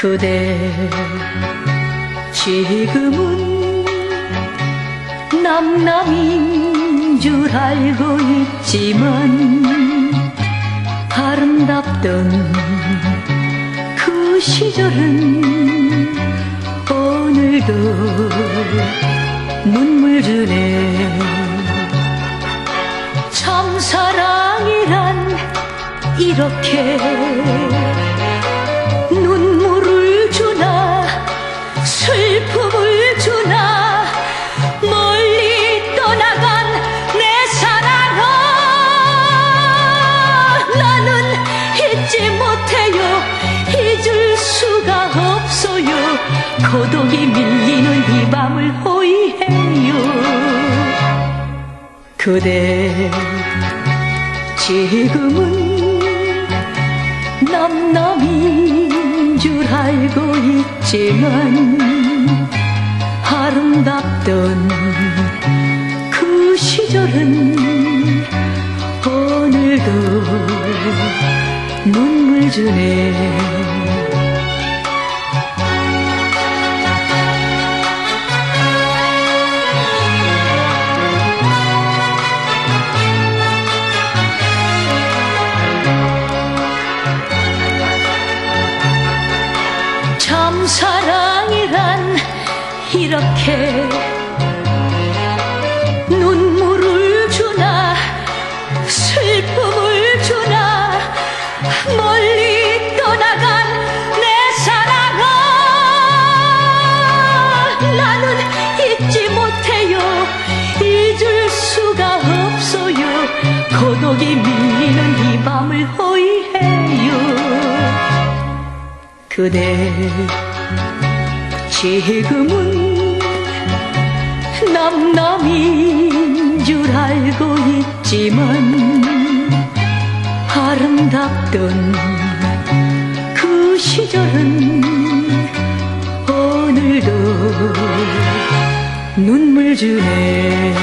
그대 지금은 남남인 줄 알고 있지만 아름답던 그 시절은 오늘도 눈물 주네. 참 사랑이란 이렇게 잊지 못해요. 잊을 수가 없어요. 고독이 밀리는 이 밤을 호위해요. 그대 지금은 남남인 줄 알고 있지만 아름답던 그 시절은 눈물 주네. 참 사랑이란 이렇게 고독이 밀리는 이 밤을 호위해요. 그대 지금은 남남인 줄 알고 있지만 아름답던 그 시절은 오늘도 눈물 주네